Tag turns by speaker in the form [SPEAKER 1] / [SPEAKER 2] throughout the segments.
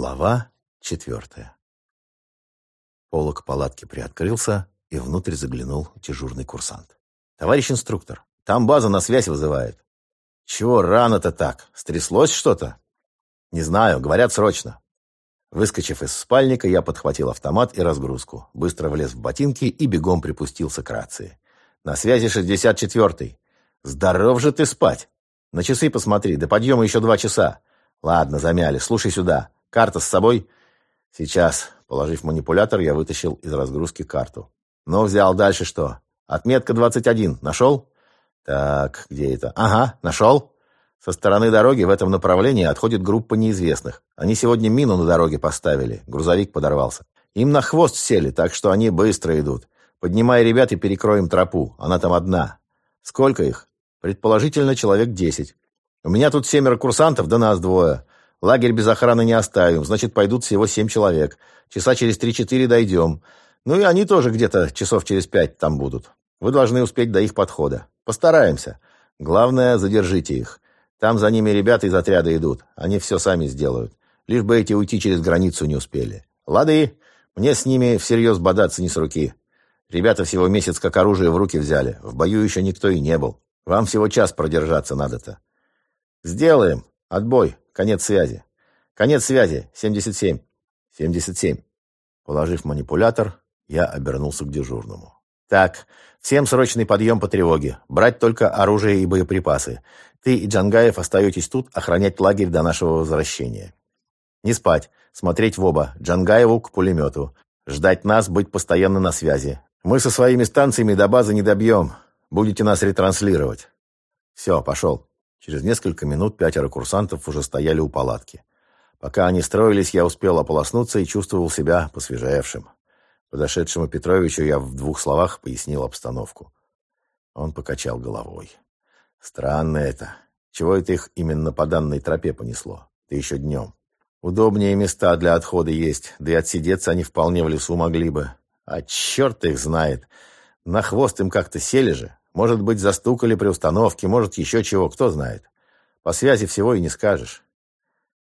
[SPEAKER 1] Глава четвертая. Полок палатки приоткрылся, и внутрь заглянул дежурный курсант. «Товарищ инструктор, там база на связь вызывает». «Чего рано-то так? Стряслось что-то?» «Не знаю, говорят срочно». Выскочив из спальника, я подхватил автомат и разгрузку, быстро влез в ботинки и бегом припустился к рации. «На связи 64-й. Здоров же ты спать! На часы посмотри, до подъема еще два часа. Ладно, замяли, слушай сюда. Карта с собой?» «Сейчас». Положив манипулятор, я вытащил из разгрузки карту. «Ну, взял. Дальше что? Отметка 21. Нашел?» «Так, где это? Ага, нашел». Со стороны дороги в этом направлении отходит группа неизвестных. Они сегодня мину на дороге поставили. Грузовик подорвался. Им на хвост сели, так что они быстро идут. Поднимай ребят и перекроем тропу. Она там одна. Сколько их? Предположительно, человек десять. У меня тут семеро курсантов, да нас двое. Лагерь без охраны не оставим, значит, пойдут всего семь человек. Часа через три-четыре дойдем. Ну и они тоже где-то часов через пять там будут. Вы должны успеть до их подхода. Постараемся. Главное, задержите их. Там за ними ребята из отряда идут. Они все сами сделают. Лишь бы эти уйти через границу не успели. Лады, мне с ними всерьез бодаться не с руки. Ребята всего месяц как оружие в руки взяли. В бою еще никто и не был. Вам всего час продержаться надо-то. Сделаем. Отбой. Конец связи. Конец связи. 77. 77. Положив манипулятор, я обернулся к дежурному. «Так, всем срочный подъем по тревоге. Брать только оружие и боеприпасы. Ты и Джангаев остаетесь тут охранять лагерь до нашего возвращения. Не спать, смотреть в оба, Джангаеву к пулемету. Ждать нас, быть постоянно на связи. Мы со своими станциями до базы не добьем. Будете нас ретранслировать. Все, пошел». Через несколько минут пятеро курсантов уже стояли у палатки. Пока они строились, я успел ополоснуться и чувствовал себя посвежевшим. Подошедшему Петровичу я в двух словах пояснил обстановку. Он покачал головой. «Странно это. Чего это их именно по данной тропе понесло? Ты еще днем. Удобнее места для отхода есть, да и отсидеться они вполне в лесу могли бы. А черт их знает. На хвост им как-то сели же. Может быть, застукали при установке, может, еще чего, кто знает. По связи всего и не скажешь.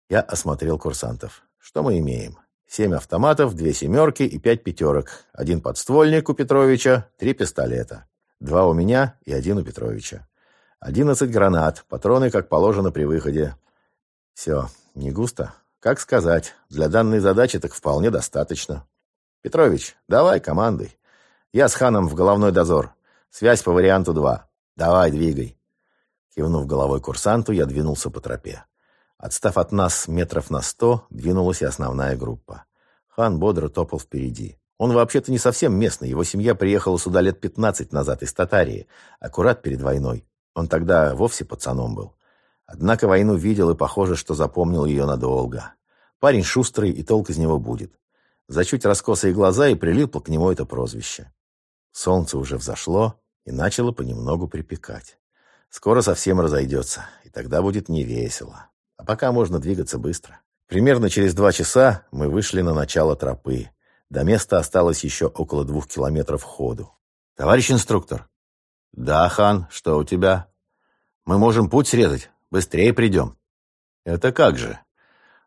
[SPEAKER 1] Я осмотрел курсантов. Что мы имеем? Семь автоматов, две семерки и пять пятерок. Один подствольник у Петровича, три пистолета. Два у меня и один у Петровича. Одиннадцать гранат, патроны, как положено при выходе. Все, не густо. Как сказать, для данной задачи так вполне достаточно. Петрович, давай командуй. Я с Ханом в головной дозор. Связь по варианту 2. Давай, двигай. Кивнув головой курсанту, я двинулся по тропе. Отстав от нас метров на сто, двинулась и основная группа. Хан бодро топал впереди. Он вообще-то не совсем местный, его семья приехала сюда лет пятнадцать назад из Татарии, аккурат перед войной. Он тогда вовсе пацаном был. Однако войну видел и, похоже, что запомнил ее надолго. Парень шустрый, и толк из него будет. За чуть раскосые глаза и прилипло к нему это прозвище. Солнце уже взошло и начало понемногу припекать. Скоро совсем разойдется, и тогда будет невесело. А пока можно двигаться быстро. Примерно через два часа мы вышли на начало тропы. До места осталось еще около двух километров ходу. «Товарищ инструктор!» «Да, хан, что у тебя?» «Мы можем путь срезать. Быстрее придем». «Это как же?»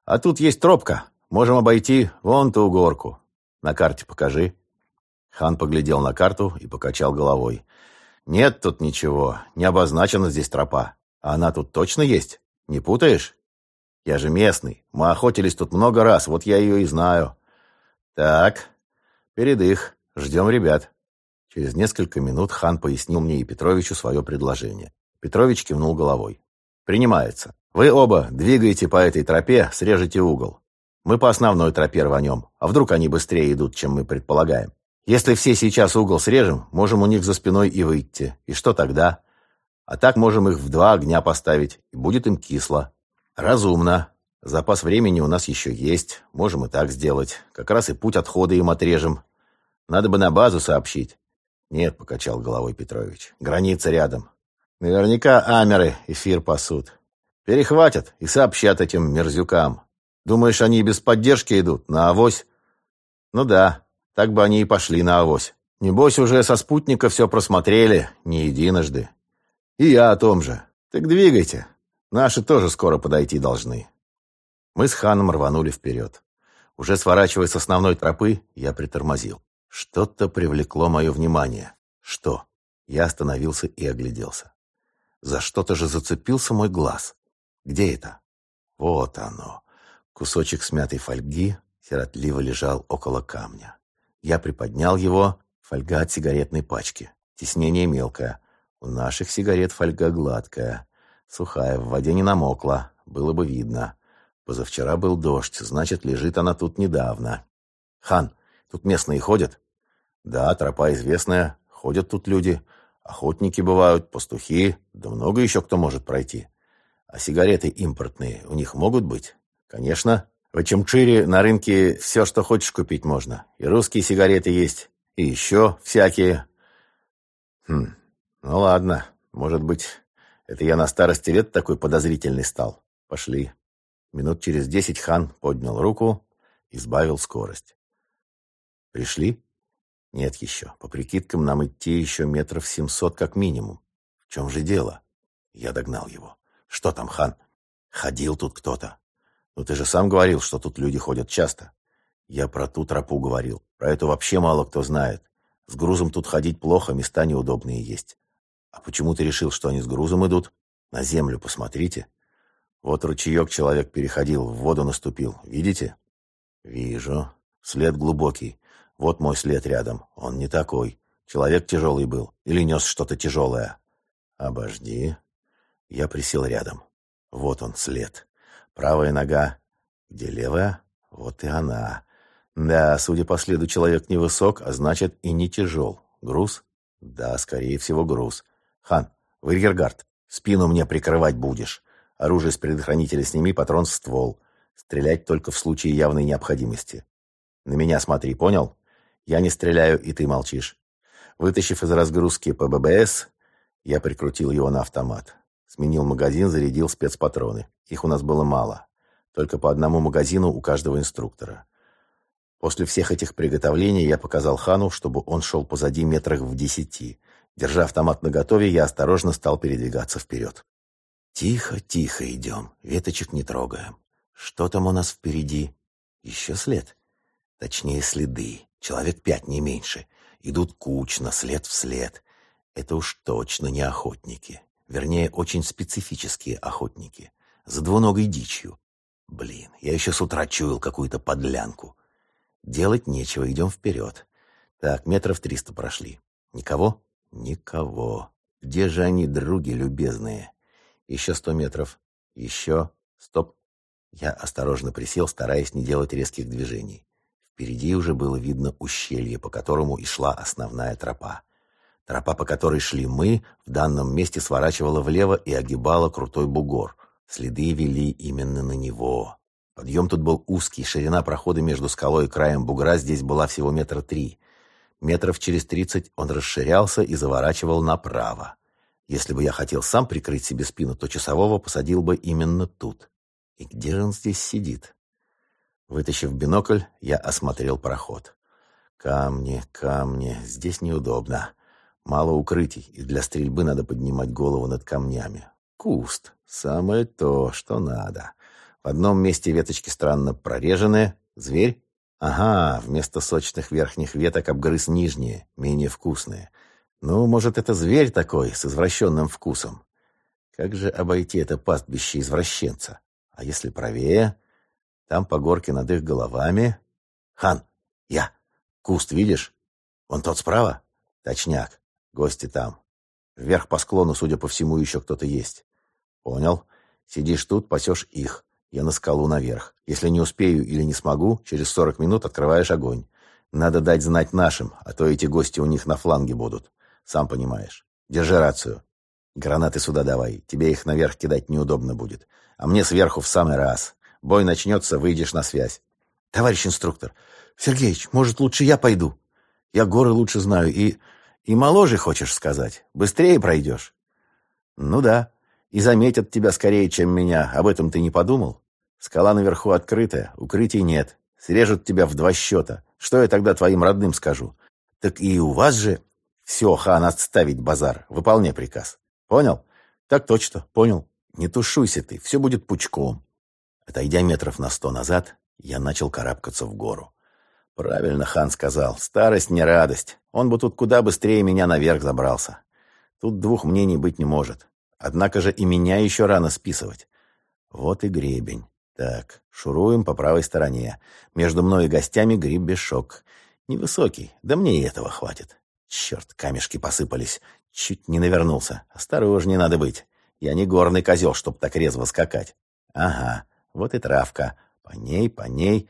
[SPEAKER 1] «А тут есть тропка. Можем обойти вон ту горку. На карте покажи». Хан поглядел на карту и покачал головой. «Нет тут ничего. Не обозначена здесь тропа. А она тут точно есть? Не путаешь?» Я же местный. Мы охотились тут много раз, вот я ее и знаю. Так, перед их. Ждем ребят. Через несколько минут хан пояснил мне и Петровичу свое предложение. Петрович кивнул головой. «Принимается. Вы оба двигаете по этой тропе, срежете угол. Мы по основной тропе рванем. А вдруг они быстрее идут, чем мы предполагаем? Если все сейчас угол срежем, можем у них за спиной и выйти. И что тогда? А так можем их в два огня поставить, и будет им кисло. «Разумно. Запас времени у нас еще есть. Можем и так сделать. Как раз и путь отхода им отрежем. Надо бы на базу сообщить». «Нет», — покачал головой Петрович. «Граница рядом. Наверняка амеры эфир пасут. Перехватят и сообщат этим мерзюкам. Думаешь, они без поддержки идут? На авось?» «Ну да, так бы они и пошли на авось. Небось, уже со спутника все просмотрели, не единожды. И я о том же. Так двигайте, Наши тоже скоро подойти должны. Мы с Ханом рванули вперед. Уже сворачивая с основной тропы, я притормозил. Что-то привлекло мое внимание. Что? Я остановился и огляделся. За что-то же зацепился мой глаз. Где это? Вот оно. Кусочек смятой фольги сиротливо лежал около камня. Я приподнял его. Фольга от сигаретной пачки. Теснение мелкое. У наших сигарет фольга гладкая. Сухая, в воде не намокла. Было бы видно. Позавчера был дождь, значит, лежит она тут недавно. Хан, тут местные ходят? Да, тропа известная. Ходят тут люди. Охотники бывают, пастухи. Да много еще кто может пройти. А сигареты импортные у них могут быть? Конечно. В Чемчире на рынке все, что хочешь купить можно. И русские сигареты есть, и еще всякие. Хм, ну ладно, может быть, это я на старости лет такой подозрительный стал. Пошли. Минут через десять хан поднял руку и сбавил скорость. Пришли? Нет еще. По прикидкам нам идти еще метров семьсот как минимум. В чем же дело? Я догнал его. Что там, хан? Ходил тут кто-то. Ну ты же сам говорил, что тут люди ходят часто. Я про ту тропу говорил. Про эту вообще мало кто знает. С грузом тут ходить плохо, места неудобные есть. А почему ты решил, что они с грузом идут? На землю посмотрите. Вот ручеек человек переходил, в воду наступил. Видите? Вижу. След глубокий. Вот мой след рядом. Он не такой. Человек тяжелый был. Или нес что-то тяжелое. Обожди. Я присел рядом. Вот он, след. Правая нога. Где левая? Вот и она. Да, судя по следу, человек невысок, а значит и не тяжел. Груз? Да, скорее всего, груз. Хан, Вильгергард, спину мне прикрывать будешь. Оружие с предохранителя сними, патрон в ствол. Стрелять только в случае явной необходимости. На меня смотри, понял? Я не стреляю, и ты молчишь. Вытащив из разгрузки ПББС, я прикрутил его на автомат. Сменил магазин, зарядил спецпатроны. Их у нас было мало. Только по одному магазину у каждого инструктора. После всех этих приготовлений я показал Хану, чтобы он шел позади метрах в десяти. Держа автомат наготове, я осторожно стал передвигаться вперед. Тихо, тихо идем, веточек не трогаем. Что там у нас впереди? Еще след. Точнее, следы. Человек пять, не меньше. Идут кучно, след в след. Это уж точно не охотники. Вернее, очень специфические охотники. За двуногой дичью. Блин, я еще с утра чуял какую-то подлянку. Делать нечего, идем вперед. Так, метров триста прошли. Никого? Никого. Где же они, други любезные? Еще сто метров. Еще. Стоп. Я осторожно присел, стараясь не делать резких движений. Впереди уже было видно ущелье, по которому и шла основная тропа. Тропа, по которой шли мы, в данном месте сворачивала влево и огибала крутой бугор. Следы вели именно на него. Подъем тут был узкий, ширина прохода между скалой и краем бугра здесь была всего метра три. Метров через тридцать он расширялся и заворачивал направо. Если бы я хотел сам прикрыть себе спину, то часового посадил бы именно тут. И где же он здесь сидит? Вытащив бинокль, я осмотрел проход. Камни, камни, здесь неудобно. Мало укрытий, и для стрельбы надо поднимать голову над камнями. Куст. Самое то, что надо. В одном месте веточки странно прорежены. Зверь? Ага, вместо сочных верхних веток обгрыз нижние, менее вкусные. Ну, может, это зверь такой, с извращенным вкусом. Как же обойти это пастбище извращенца? А если правее? Там по горке над их головами. Хан, я. Куст видишь? Вон тот справа? Точняк. Гости там. Вверх по склону, судя по всему, еще кто-то есть. Понял. Сидишь тут, пасешь их. Я на скалу наверх. Если не успею или не смогу, через сорок минут открываешь огонь. Надо дать знать нашим, а то эти гости у них на фланге будут. Сам понимаешь. Держи рацию. Гранаты сюда давай. Тебе их наверх кидать неудобно будет. А мне сверху в самый раз. Бой начнется, выйдешь на связь. Товарищ инструктор, Сергеич, может, лучше я пойду? Я горы лучше знаю и... И моложе, хочешь сказать? Быстрее пройдешь? Ну да. И заметят тебя скорее, чем меня. Об этом ты не подумал? Скала наверху открытая, укрытий нет. Срежут тебя в два счета. Что я тогда твоим родным скажу? Так и у вас же все, хан, отставить базар. Выполняй приказ. Понял? Так точно, понял. Не тушуйся ты, все будет пучком. Отойдя метров на сто назад, я начал карабкаться в гору. Правильно хан сказал, старость не радость. Он бы тут куда быстрее меня наверх забрался. Тут двух мнений быть не может. Однако же и меня еще рано списывать. Вот и гребень. Так, шуруем по правой стороне. Между мной и гостями гриб без шок. Невысокий, да мне и этого хватит. Черт, камешки посыпались. Чуть не навернулся. Осторожнее надо быть. Я не горный козел, чтоб так резво скакать. Ага, вот и травка. По ней, по ней.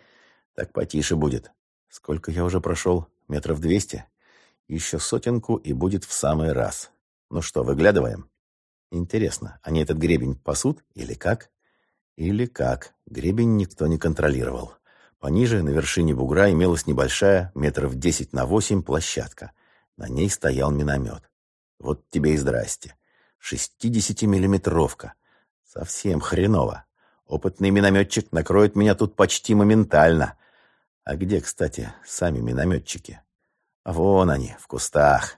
[SPEAKER 1] Так потише будет. Сколько я уже прошел? Метров двести? Еще сотенку и будет в самый раз. Ну что, выглядываем? Интересно, они этот гребень пасут или как? Или как? Гребень никто не контролировал. Пониже, на вершине бугра, имелась небольшая, метров десять на восемь, площадка. На ней стоял миномет. Вот тебе и здрасте. Шестидесятимиллиметровка. Совсем хреново. Опытный минометчик накроет меня тут почти моментально. А где, кстати, сами минометчики? Вон они, в кустах.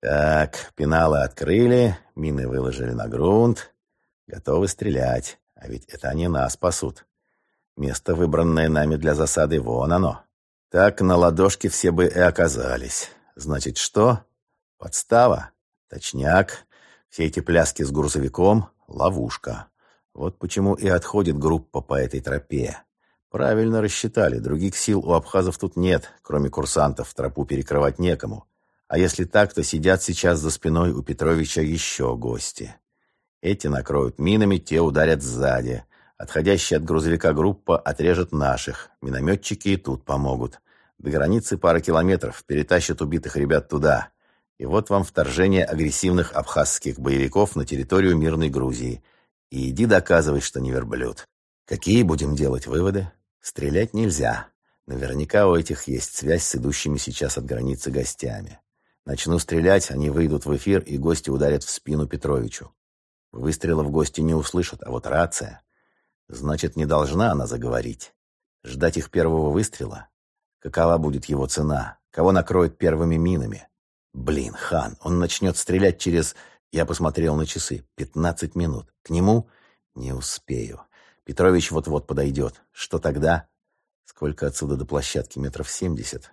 [SPEAKER 1] Так, пеналы открыли, мины выложили на грунт. Готовы стрелять. А ведь это они нас спасут. Место, выбранное нами для засады, вон оно. Так на ладошке все бы и оказались. Значит, что? Подстава? Точняк. Все эти пляски с грузовиком — ловушка. Вот почему и отходит группа по этой тропе. Правильно рассчитали, других сил у абхазов тут нет, кроме курсантов, тропу перекрывать некому. А если так, то сидят сейчас за спиной у Петровича еще гости. Эти накроют минами, те ударят сзади. Отходящая от грузовика группа отрежет наших. Минометчики и тут помогут. До границы пара километров, перетащат убитых ребят туда. И вот вам вторжение агрессивных абхазских боевиков на территорию мирной Грузии. И иди доказывай, что не верблюд. Какие будем делать выводы? Стрелять нельзя. Наверняка у этих есть связь с идущими сейчас от границы гостями. Начну стрелять, они выйдут в эфир, и гости ударят в спину Петровичу. Выстрелов гости не услышат, а вот рация... Значит, не должна она заговорить. Ждать их первого выстрела? Какова будет его цена? Кого накроет первыми минами? Блин, хан, он начнет стрелять через... Я посмотрел на часы. Пятнадцать минут. К нему не успею. Петрович вот-вот подойдет. Что тогда? Сколько отсюда до площадки? Метров семьдесят.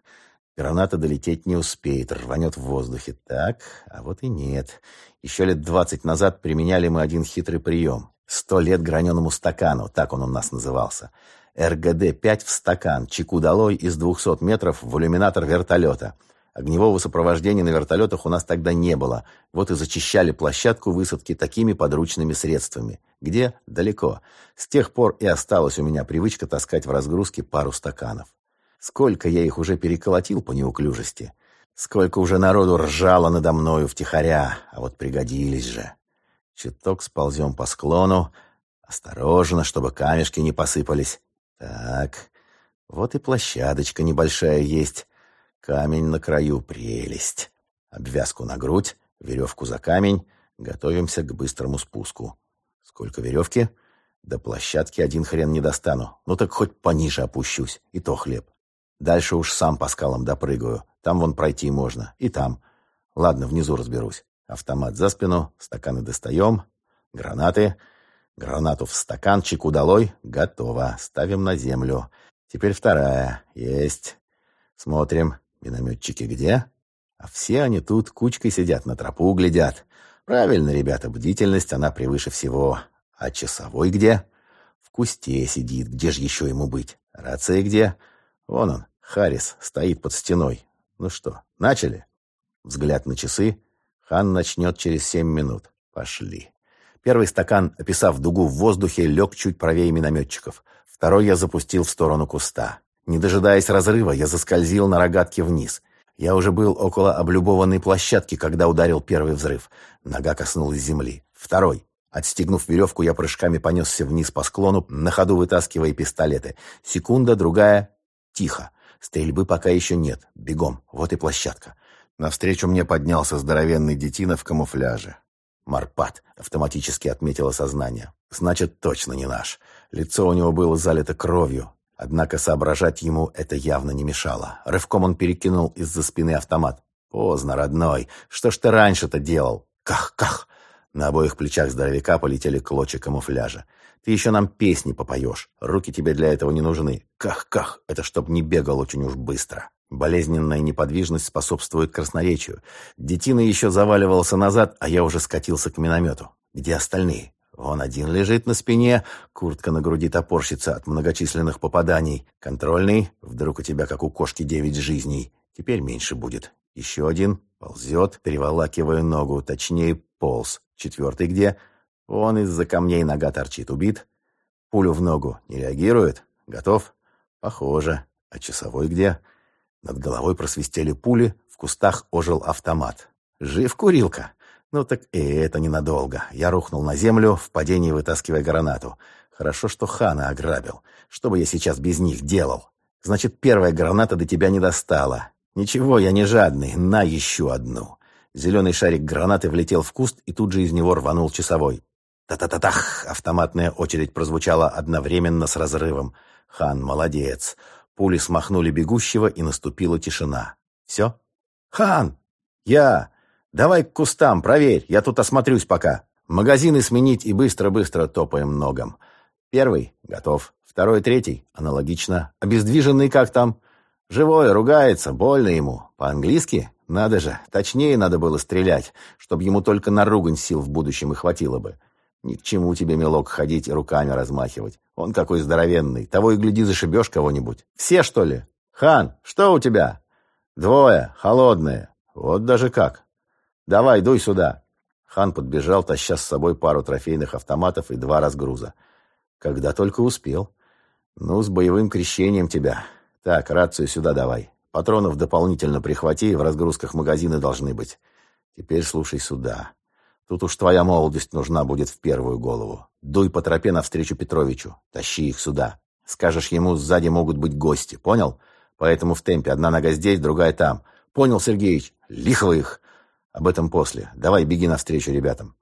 [SPEAKER 1] Граната долететь не успеет, рванет в воздухе. Так, а вот и нет. Еще лет двадцать назад применяли мы один хитрый прием. Сто лет граненому стакану, так он у нас назывался. РГД-5 в стакан, чеку долой из двухсот метров в иллюминатор вертолета — Огневого сопровождения на вертолетах у нас тогда не было. Вот и зачищали площадку высадки такими подручными средствами. Где? Далеко. С тех пор и осталась у меня привычка таскать в разгрузке пару стаканов. Сколько я их уже переколотил по неуклюжести. Сколько уже народу ржало надо мною втихаря. А вот пригодились же. Чуток сползем по склону. Осторожно, чтобы камешки не посыпались. Так, вот и площадочка небольшая есть. Камень на краю — прелесть. Обвязку на грудь, веревку за камень. Готовимся к быстрому спуску. Сколько веревки? До площадки один хрен не достану. Ну так хоть пониже опущусь. И то хлеб. Дальше уж сам по скалам допрыгаю. Там вон пройти можно. И там. Ладно, внизу разберусь. Автомат за спину, стаканы достаем. Гранаты. Гранату в стакан, чеку долой. Готово. Ставим на землю. Теперь вторая. Есть. Смотрим. Минометчики где? А все они тут кучкой сидят, на тропу глядят. Правильно, ребята, бдительность, она превыше всего. А часовой где? В кусте сидит, где же еще ему быть? Рация где? Вон он, Харрис, стоит под стеной. Ну что, начали? Взгляд на часы. Хан начнет через семь минут. Пошли. Первый стакан, описав дугу в воздухе, лег чуть правее минометчиков. Второй я запустил в сторону куста. Не дожидаясь разрыва, я заскользил на рогатке вниз. Я уже был около облюбованной площадки, когда ударил первый взрыв. Нога коснулась земли. Второй. Отстегнув веревку, я прыжками понесся вниз по склону, на ходу вытаскивая пистолеты. Секунда, другая. Тихо. Стрельбы пока еще нет. Бегом. Вот и площадка. Навстречу мне поднялся здоровенный детина в камуфляже. «Марпат», — автоматически отметило сознание. «Значит, точно не наш». Лицо у него было залито кровью. Однако соображать ему это явно не мешало. Рывком он перекинул из-за спины автомат. «Поздно, родной. Что ж ты раньше-то делал?» «Ках-ках!» На обоих плечах здоровяка полетели клочья камуфляжа. «Ты еще нам песни попоешь. Руки тебе для этого не нужны. Ках-ках, это чтоб не бегал очень уж быстро». Болезненная неподвижность способствует красноречию. Детина еще заваливался назад, а я уже скатился к миномету. Где остальные? Он один лежит на спине, куртка на груди топорщится от многочисленных попаданий. Контрольный, вдруг у тебя, как у кошки, девять жизней. Теперь меньше будет. Еще один, ползет, переволакивая ногу, точнее, полз. Четвертый где? Он из-за камней нога торчит. Убит? Пулю в ногу. Не реагирует? Готов? Похоже. А часовой где? Над головой просвистели пули, в кустах ожил автомат. Жив курилка. Ну так и это ненадолго. Я рухнул на землю, в падении вытаскивая гранату. Хорошо, что хана ограбил. Что бы я сейчас без них делал? Значит, первая граната до тебя не достала. Ничего, я не жадный. На еще одну. Зеленый шарик гранаты влетел в куст, и тут же из него рванул часовой. Та-та-та-тах! Автоматная очередь прозвучала одновременно с разрывом. Хан молодец. Пули смахнули бегущего, и наступила тишина. «Все?» «Хан! Я! Давай к кустам, проверь, я тут осмотрюсь пока. Магазины сменить и быстро-быстро топаем ногом. Первый — готов. Второй, третий — аналогично. Обездвиженный как там? Живой, ругается, больно ему. По-английски? Надо же, точнее надо было стрелять, чтобы ему только на ругань сил в будущем и хватило бы. Ни к чему тебе, мелок, ходить и руками размахивать. Он какой здоровенный. Того и гляди, зашибешь кого-нибудь. Все, что ли? Хан, что у тебя? Двое, холодные. Вот даже как. Давай, дуй сюда. Хан подбежал, таща с собой пару трофейных автоматов и два разгруза. Когда только успел. Ну, с боевым крещением тебя. Так, рацию сюда давай. Патронов дополнительно прихвати, в разгрузках магазины должны быть. Теперь слушай сюда. Тут уж твоя молодость нужна будет в первую голову. Дуй по тропе навстречу Петровичу. Тащи их сюда. Скажешь ему, сзади могут быть гости. Понял? Поэтому в темпе. Одна нога здесь, другая там. Понял, Сергеич? Лихо их. Об этом после. Давай беги навстречу ребятам.